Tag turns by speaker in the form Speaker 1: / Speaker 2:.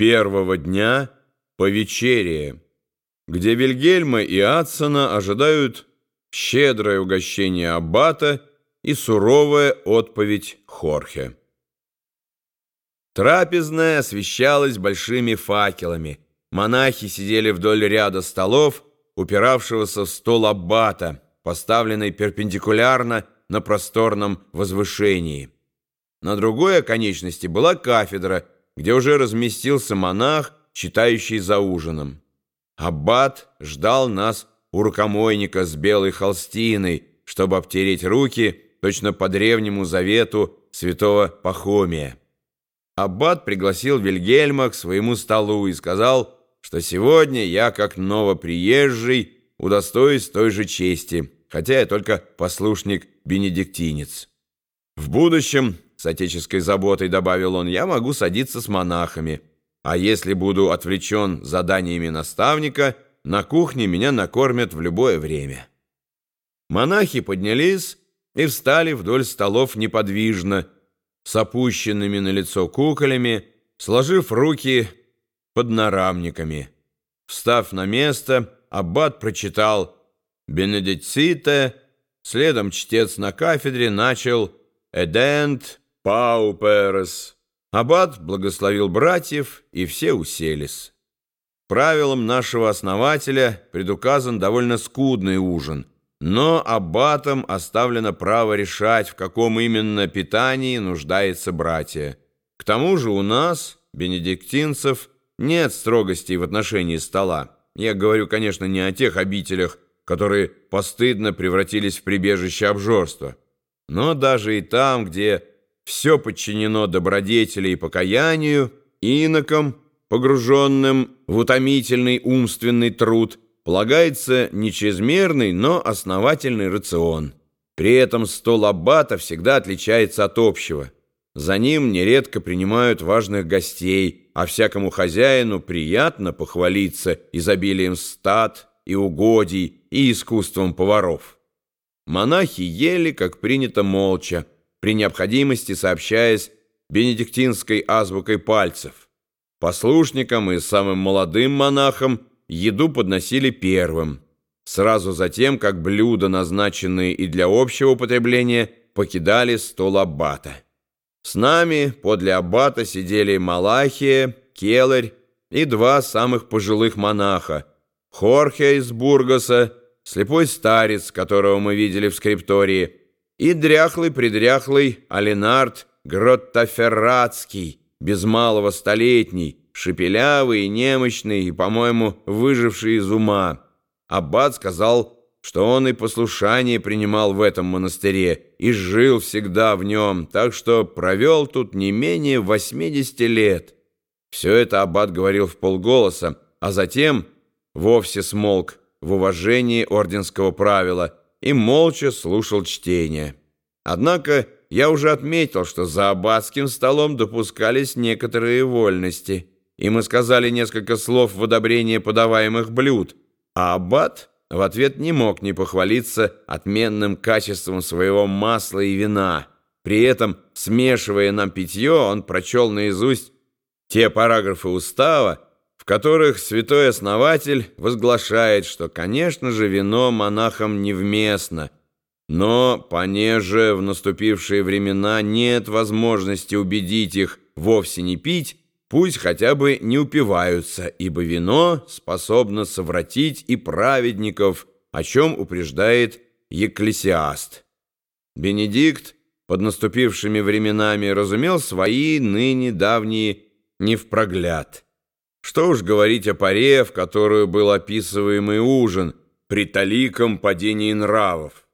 Speaker 1: первого дня по вечере, где Вильгельма и Адсона ожидают щедрое угощение аббата и суровая отповедь Хорхе. Трапезная освещалась большими факелами. Монахи сидели вдоль ряда столов, упиравшегося в стол аббата, поставленный перпендикулярно на просторном возвышении. На другой оконечности была кафедра, где уже разместился монах, читающий за ужином. Аббат ждал нас у рукомойника с белой холстиной, чтобы обтереть руки точно по древнему завету святого Пахомия. Аббат пригласил Вильгельма к своему столу и сказал, что сегодня я, как новоприезжий, удостоюсь той же чести, хотя я только послушник-бенедиктинец. В будущем, с отеческой заботой добавил он, я могу садиться с монахами, а если буду отвлечен заданиями наставника, на кухне меня накормят в любое время. Монахи поднялись и встали вдоль столов неподвижно, с опущенными на лицо куколями, сложив руки под нарамниками. Встав на место, аббат прочитал «Бенедиците», следом чтец на кафедре начал «Эдент пауперес». Аббат благословил братьев, и все уселись. Правилам нашего основателя предуказан довольно скудный ужин — но аббатам оставлено право решать, в каком именно питании нуждается братья. К тому же у нас, бенедиктинцев, нет строгостей в отношении стола. Я говорю, конечно, не о тех обителях, которые постыдно превратились в прибежище обжорства. Но даже и там, где все подчинено добродетели и покаянию, инокам, погруженным в утомительный умственный труд – полагается не чрезмерный, но основательный рацион. При этом стол аббата всегда отличается от общего. За ним нередко принимают важных гостей, а всякому хозяину приятно похвалиться изобилием стад и угодий и искусством поваров. Монахи ели, как принято, молча, при необходимости сообщаясь бенедиктинской азбукой пальцев. Послушникам и самым молодым монахам еду подносили первым, сразу затем, как блюда, назначенные и для общего употребления, покидали стол аббата. С нами подле аббата сидели Малахия, Келарь и два самых пожилых монаха, Хорхе из Бургаса, слепой старец, которого мы видели в скриптории, и дряхлый-предряхлый Алинард Гроттаферратский, без малого столетний, шепелявый и немощный, и, по-моему, выживший из ума. Аббат сказал, что он и послушание принимал в этом монастыре и жил всегда в нем, так что провел тут не менее 80 лет. Все это Аббат говорил в полголоса, а затем вовсе смолк в уважении орденского правила и молча слушал чтение. Однако я уже отметил, что за аббатским столом допускались некоторые вольности – и мы сказали несколько слов в одобрение подаваемых блюд, а аббат в ответ не мог не похвалиться отменным качеством своего масла и вина. При этом, смешивая нам питье, он прочел наизусть те параграфы устава, которых святой основатель возглашает, что, конечно же, вино монахам невместно, но, понеже в наступившие времена нет возможности убедить их вовсе не пить, Пусть хотя бы не упиваются, ибо вино способно совратить и праведников, о чем упреждает Екклесиаст. Бенедикт под наступившими временами разумел свои ныне давние не в прогляд. Что уж говорить о паре, в которую был описываемый ужин при таликом падении нравов.